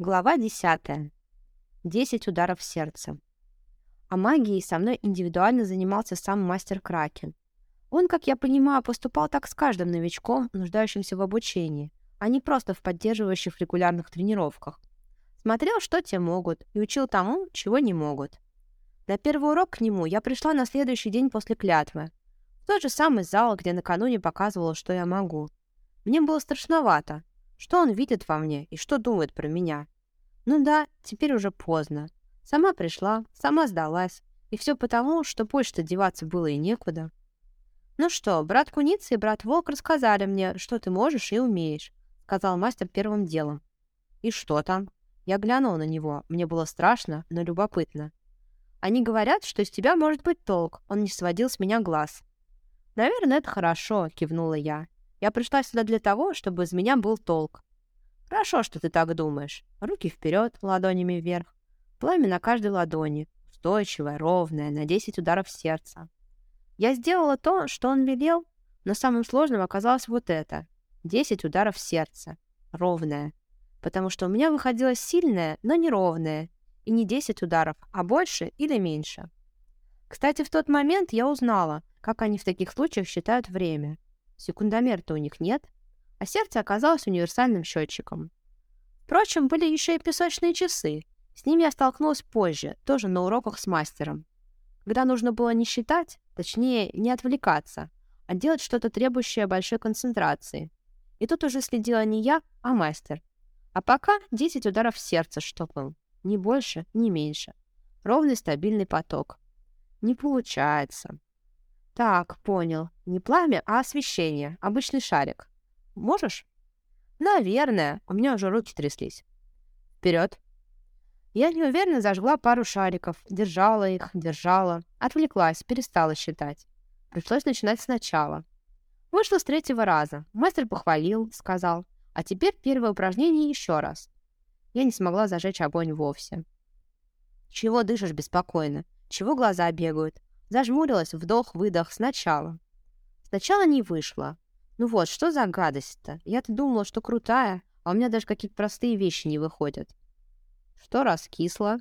Глава 10. 10 ударов сердца. А магией со мной индивидуально занимался сам мастер Кракен. Он, как я понимаю, поступал так с каждым новичком, нуждающимся в обучении, а не просто в поддерживающих регулярных тренировках. Смотрел, что те могут, и учил тому, чего не могут. На первый урок к нему я пришла на следующий день после клятвы. В тот же самый зал, где накануне показывала, что я могу. Мне было страшновато, что он видит во мне и что думает про меня? Ну да, теперь уже поздно. Сама пришла, сама сдалась. И все потому, что больше-то деваться было и некуда. «Ну что, брат Куница и брат Волк рассказали мне, что ты можешь и умеешь», — сказал мастер первым делом. «И что там?» Я глянула на него. Мне было страшно, но любопытно. «Они говорят, что из тебя может быть толк». Он не сводил с меня глаз. «Наверное, это хорошо», — кивнула я. Я пришла сюда для того, чтобы из меня был толк. Хорошо, что ты так думаешь. Руки вперед, ладонями вверх. Пламя на каждой ладони. Устойчивое, ровное, на 10 ударов сердца. Я сделала то, что он велел, но самым сложным оказалось вот это. 10 ударов сердца. Ровное. Потому что у меня выходило сильное, но не ровное. И не 10 ударов, а больше или меньше. Кстати, в тот момент я узнала, как они в таких случаях считают время. Секундомер-то у них нет, а сердце оказалось универсальным счетчиком. Впрочем, были еще и песочные часы. С ними я столкнулась позже, тоже на уроках с мастером. Когда нужно было не считать, точнее, не отвлекаться, а делать что-то требующее большой концентрации. И тут уже следила не я, а мастер. А пока 10 ударов сердца штопал. Ни больше, ни меньше. Ровный стабильный поток. Не получается. Так, понял. Не пламя, а освещение. Обычный шарик. Можешь? Наверное. У меня уже руки тряслись. Вперед. Я неуверенно зажгла пару шариков, держала их, держала, отвлеклась, перестала считать. Пришлось начинать сначала. Вышло с третьего раза. Мастер похвалил, сказал, а теперь первое упражнение еще раз. Я не смогла зажечь огонь вовсе. Чего дышишь беспокойно? Чего глаза бегают? Зажмурилась, вдох-выдох сначала. Сначала не вышло. Ну вот, что за гадость-то? Я-то думала, что крутая, а у меня даже какие-то простые вещи не выходят. Что раскисло?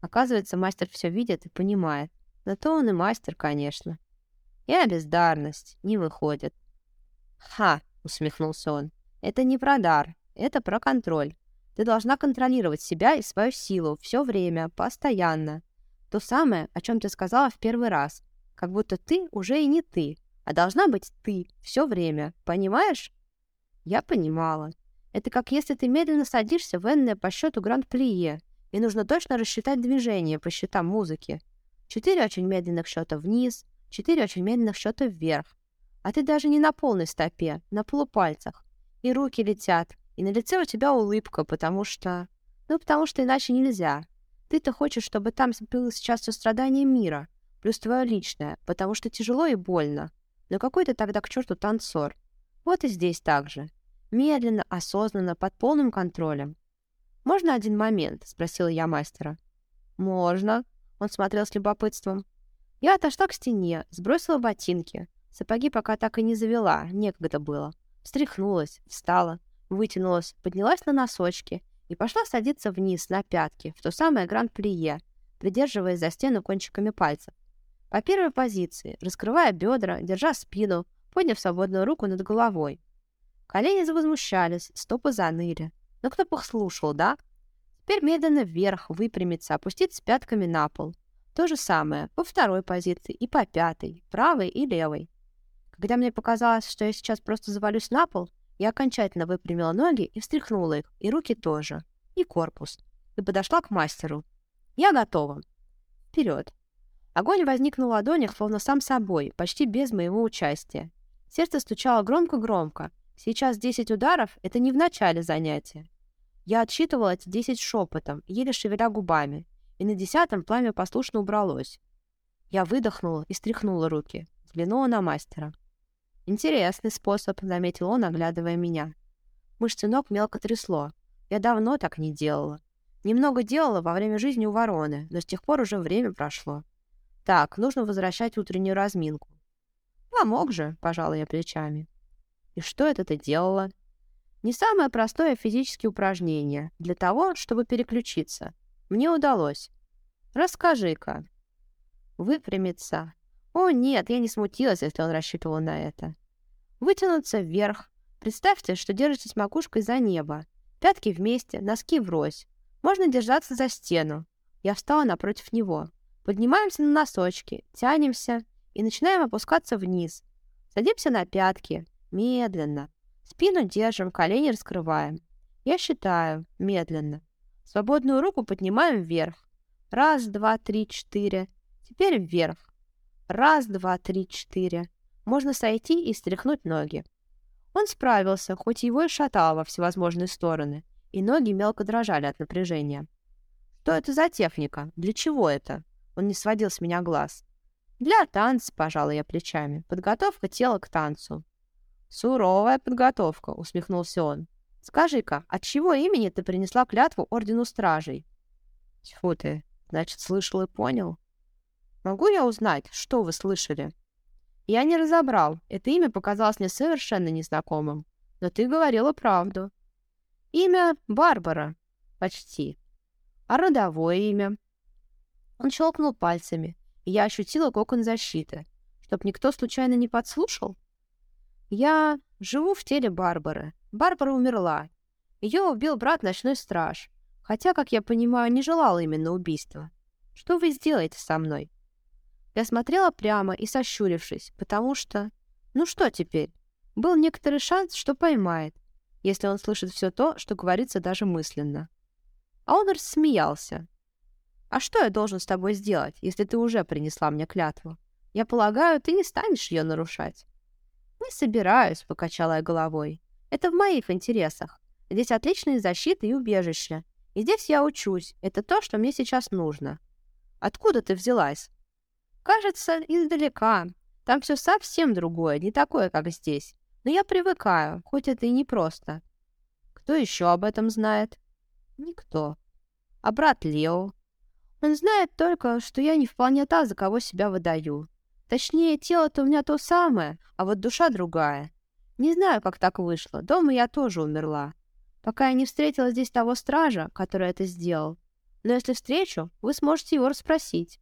Оказывается, мастер все видит и понимает. На то он и мастер, конечно. Я бездарность. Не выходит. «Ха!» — усмехнулся он. «Это не про дар. Это про контроль. Ты должна контролировать себя и свою силу все время, постоянно. То самое, о чем ты сказала в первый раз. Как будто ты уже и не ты, а должна быть ты все время. Понимаешь? Я понимала. Это как если ты медленно садишься в энное по счету гранд-плие, и нужно точно рассчитать движение по счетам музыки. Четыре очень медленных счета вниз, четыре очень медленных счета вверх. А ты даже не на полной стопе, на полупальцах. И руки летят, и на лице у тебя улыбка, потому что... Ну, потому что иначе нельзя. Ты-то хочешь, чтобы там было сейчас все страдание мира, плюс твое личное, потому что тяжело и больно. Но какой ты тогда к черту танцор? Вот и здесь так же. Медленно, осознанно, под полным контролем. «Можно один момент?» — спросила я мастера. «Можно», — он смотрел с любопытством. Я отошла к стене, сбросила ботинки. Сапоги пока так и не завела, некогда было. Встряхнулась, встала, вытянулась, поднялась на носочки и пошла садиться вниз на пятки, в то самое гран-плие, придерживаясь за стену кончиками пальцев. По первой позиции, раскрывая бедра, держа спину, подняв свободную руку над головой. Колени завозмущались, стопы заныли. Но кто послушал, да? Теперь медленно вверх, выпрямиться, опуститься пятками на пол. То же самое по второй позиции и по пятой, правой и левой. Когда мне показалось, что я сейчас просто завалюсь на пол, я окончательно выпрямила ноги и встряхнула их, и руки тоже, и корпус, и подошла к мастеру. «Я готова!» «Вперед!» Огонь возник на ладонях, словно сам собой, почти без моего участия. Сердце стучало громко-громко. Сейчас 10 ударов — это не в начале занятия. Я отсчитывала эти 10 шепотом, еле шевеля губами, и на десятом пламя послушно убралось. Я выдохнула и стряхнула руки, взглянула на мастера. «Интересный способ», — заметил он, оглядывая меня. Мышцы ног мелко трясло. Я давно так не делала. Немного делала во время жизни у вороны, но с тех пор уже время прошло. Так, нужно возвращать утреннюю разминку. «Помог же», — пожала я плечами. «И что это ты делала?» Не самое простое физическое упражнение для того, чтобы переключиться. Мне удалось. Расскажи-ка. Выпрямиться. О, нет, я не смутилась, если он рассчитывал на это. Вытянуться вверх. Представьте, что держитесь макушкой за небо. Пятки вместе, носки врозь. Можно держаться за стену. Я встала напротив него. Поднимаемся на носочки, тянемся и начинаем опускаться вниз. Садимся на пятки. Медленно. Спину держим, колени раскрываем. Я считаю. Медленно. Свободную руку поднимаем вверх. Раз, два, три, четыре. Теперь вверх. Раз, два, три, четыре. Можно сойти и стряхнуть ноги. Он справился, хоть его и шатало во всевозможные стороны, и ноги мелко дрожали от напряжения. Что это за техника? Для чего это? Он не сводил с меня глаз. Для танца, пожалуй, я плечами. Подготовка тела к танцу. Суровая подготовка, усмехнулся он. Скажи-ка, от чего имени ты принесла клятву Ордену Стражей? Тьфу ты, значит, слышал и понял? Могу я узнать, что вы слышали? Я не разобрал. Это имя показалось мне совершенно незнакомым. Но ты говорила правду. Имя Барбара. Почти. А родовое имя? Он щелкнул пальцами, и я ощутила кокон защиты. Чтоб никто случайно не подслушал? Я живу в теле Барбары. Барбара умерла. Ее убил брат ночной страж. Хотя, как я понимаю, не желал именно убийства. Что вы сделаете со мной? Я смотрела прямо и сощурившись, потому что... Ну что теперь? Был некоторый шанс, что поймает, если он слышит все то, что говорится даже мысленно. А он рассмеялся. «А что я должен с тобой сделать, если ты уже принесла мне клятву? Я полагаю, ты не станешь ее нарушать». «Не собираюсь», — покачала я головой. «Это в моих интересах. Здесь отличные защиты и убежища. И здесь я учусь. Это то, что мне сейчас нужно». «Откуда ты взялась?» Кажется, издалека. Там все совсем другое, не такое, как здесь. Но я привыкаю, хоть это и непросто. Кто еще об этом знает? Никто. А брат Лео? Он знает только, что я не вполне та, за кого себя выдаю. Точнее, тело-то у меня то самое, а вот душа другая. Не знаю, как так вышло. Дома я тоже умерла. Пока я не встретила здесь того стража, который это сделал. Но если встречу, вы сможете его расспросить.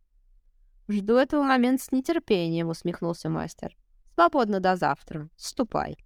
«Жду этого момента с нетерпением», — усмехнулся мастер. «Свободно до завтра. Ступай».